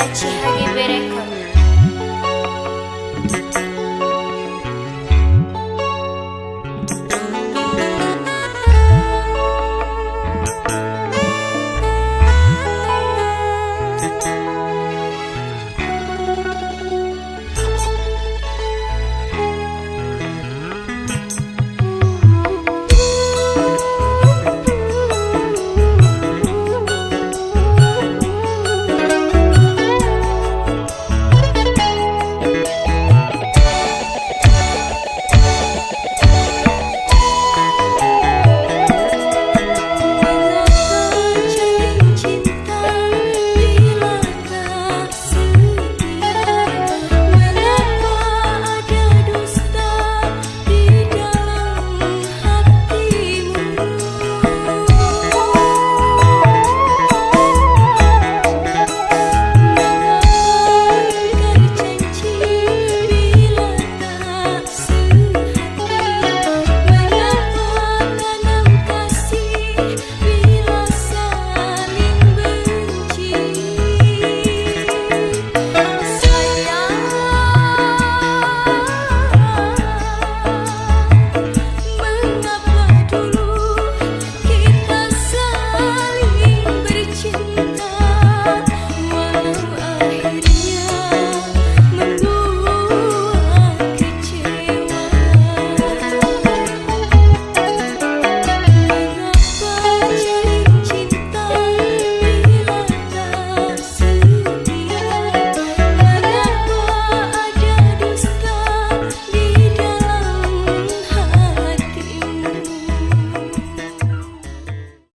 like you, give it